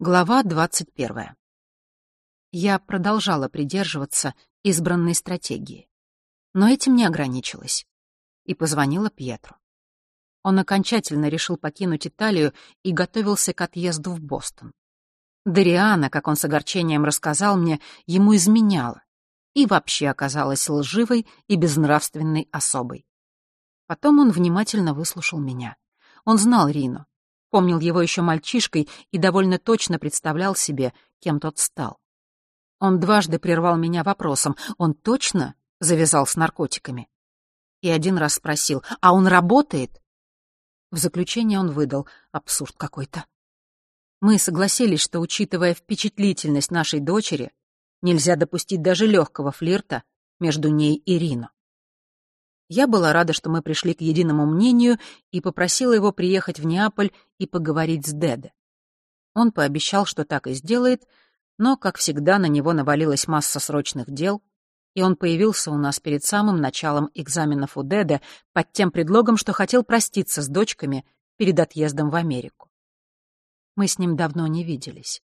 Глава двадцать первая. Я продолжала придерживаться избранной стратегии. Но этим не ограничилась. И позвонила Пьетру. Он окончательно решил покинуть Италию и готовился к отъезду в Бостон. Дариана, как он с огорчением рассказал мне, ему изменяла и вообще оказалась лживой и безнравственной особой. Потом он внимательно выслушал меня. Он знал Рину, помнил его еще мальчишкой и довольно точно представлял себе, кем тот стал. Он дважды прервал меня вопросом, он точно завязал с наркотиками? И один раз спросил, а он работает? В заключение он выдал, абсурд какой-то. Мы согласились, что, учитывая впечатлительность нашей дочери, нельзя допустить даже легкого флирта между ней и Рино. Я была рада, что мы пришли к единому мнению и попросила его приехать в Неаполь и поговорить с Деде. Он пообещал, что так и сделает, но, как всегда, на него навалилась масса срочных дел, и он появился у нас перед самым началом экзаменов у Деде под тем предлогом, что хотел проститься с дочками перед отъездом в Америку. Мы с ним давно не виделись.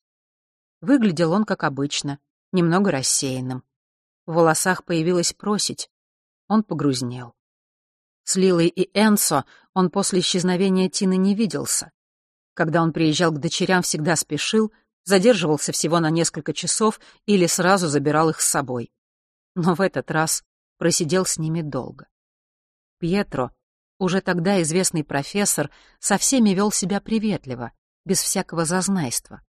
Выглядел он, как обычно, немного рассеянным. В волосах появилась просить, он погрузнел. С Лилой и Энсо он после исчезновения Тины не виделся. Когда он приезжал к дочерям, всегда спешил, задерживался всего на несколько часов или сразу забирал их с собой. Но в этот раз просидел с ними долго. Пьетро, уже тогда известный профессор, со всеми вел себя приветливо, без всякого зазнайства.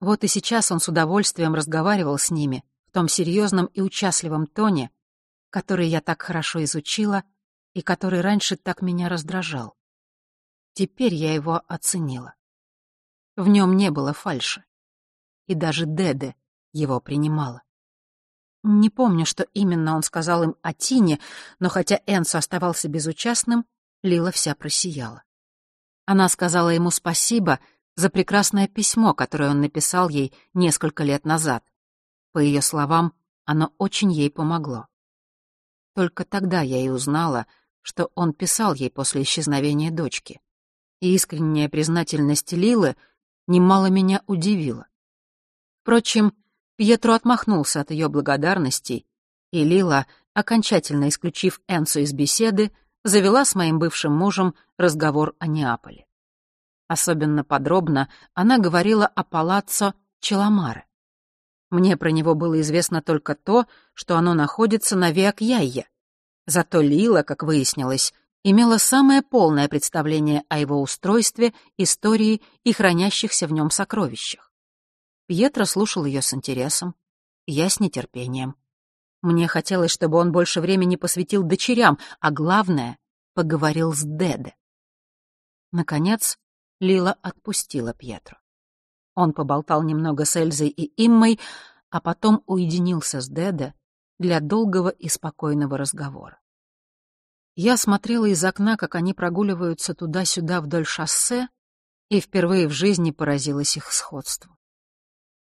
Вот и сейчас он с удовольствием разговаривал с ними в том серьезном и участливом тоне, который я так хорошо изучила и который раньше так меня раздражал. Теперь я его оценила. В нем не было фальши. И даже Деде его принимала. Не помню, что именно он сказал им о Тине, но хотя Энсо оставался безучастным, Лила вся просияла. Она сказала ему спасибо за прекрасное письмо, которое он написал ей несколько лет назад. По ее словам, оно очень ей помогло. Только тогда я и узнала, что он писал ей после исчезновения дочки. И искренняя признательность Лилы немало меня удивила. Впрочем, Пьетро отмахнулся от ее благодарностей, и Лила, окончательно исключив Энсу из беседы, завела с моим бывшим мужем разговор о Неаполе. Особенно подробно она говорила о палаццо Челомаре. Мне про него было известно только то, что оно находится на Виакьяйе. Зато Лила, как выяснилось, имела самое полное представление о его устройстве, истории и хранящихся в нем сокровищах. Пьетро слушал ее с интересом, я с нетерпением. Мне хотелось, чтобы он больше времени посвятил дочерям, а главное — поговорил с Деде. Наконец, Лила отпустила Пьетро. Он поболтал немного с Эльзой и Иммой, а потом уединился с Деде для долгого и спокойного разговора. Я смотрела из окна, как они прогуливаются туда-сюда вдоль шоссе, и впервые в жизни поразилась их сходству.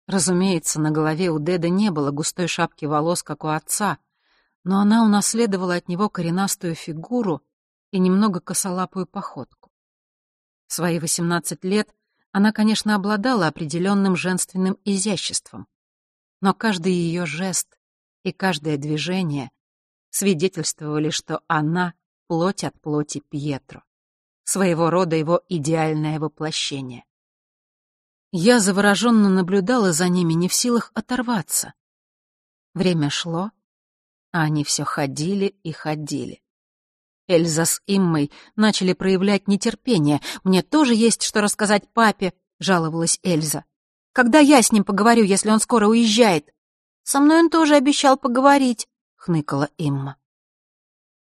Разумеется, на голове у Деда не было густой шапки волос, как у отца, но она унаследовала от него коренастую фигуру и немного косолапую походку. В свои восемнадцать лет она, конечно, обладала определенным женственным изяществом, но каждый ее жест и каждое движение свидетельствовали, что она — плоть от плоти Пьетро, своего рода его идеальное воплощение. Я завороженно наблюдала за ними, не в силах оторваться. Время шло, а они все ходили и ходили. Эльза с Иммой начали проявлять нетерпение. «Мне тоже есть что рассказать папе», — жаловалась Эльза. «Когда я с ним поговорю, если он скоро уезжает?» «Со мной он тоже обещал поговорить», — хныкала Имма.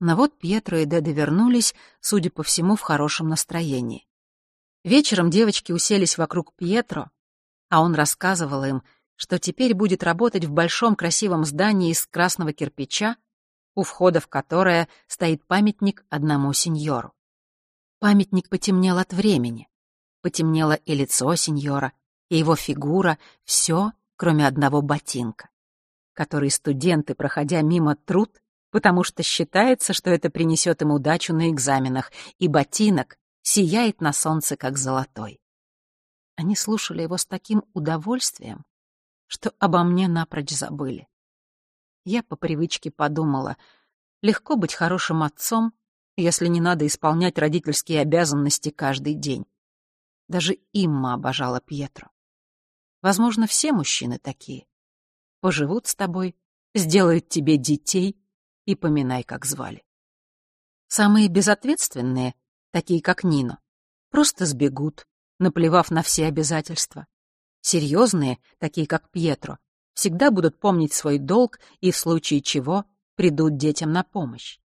Но вот Пьетро и Деда вернулись, судя по всему, в хорошем настроении. Вечером девочки уселись вокруг Пьетро, а он рассказывал им, что теперь будет работать в большом красивом здании из красного кирпича, у входа в которое стоит памятник одному сеньору. Памятник потемнел от времени. Потемнело и лицо сеньора, и его фигура, все, кроме одного ботинка, который студенты, проходя мимо, труд, потому что считается, что это принесет им удачу на экзаменах, и ботинок сияет на солнце, как золотой. Они слушали его с таким удовольствием, что обо мне напрочь забыли. Я по привычке подумала, легко быть хорошим отцом, если не надо исполнять родительские обязанности каждый день. Даже Имма обожала Пьетро. Возможно, все мужчины такие. Поживут с тобой, сделают тебе детей и поминай, как звали. Самые безответственные, такие как Нино, просто сбегут, наплевав на все обязательства. Серьезные, такие как Пьетро, всегда будут помнить свой долг и в случае чего придут детям на помощь.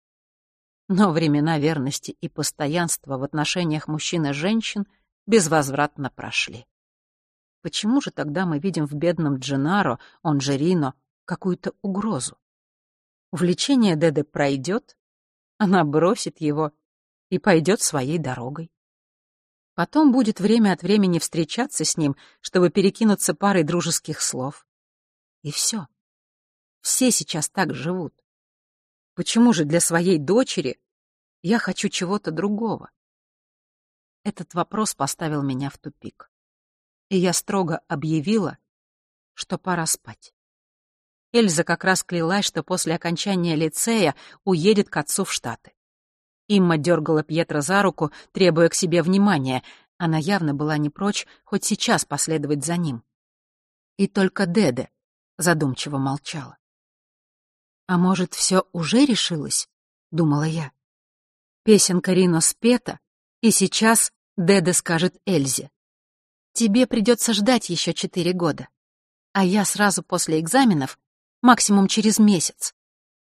Но времена верности и постоянства в отношениях мужчин и женщин безвозвратно прошли. Почему же тогда мы видим в бедном Дженаро, он же Рино, какую-то угрозу? Увлечение Деде пройдет, она бросит его и пойдет своей дорогой. Потом будет время от времени встречаться с ним, чтобы перекинуться парой дружеских слов. И все. Все сейчас так живут. Почему же для своей дочери я хочу чего-то другого? Этот вопрос поставил меня в тупик. И я строго объявила, что пора спать. Эльза как раз клялась, что после окончания лицея уедет к отцу в Штаты. Имма дергала Пьетро за руку, требуя к себе внимания. Она явно была не прочь хоть сейчас последовать за ним. И только Деде задумчиво молчала. «А может, все уже решилось?» — думала я. Песенка Рино спета, и сейчас Деде скажет Эльзе. «Тебе придется ждать еще четыре года, а я сразу после экзаменов, максимум через месяц,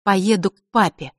поеду к папе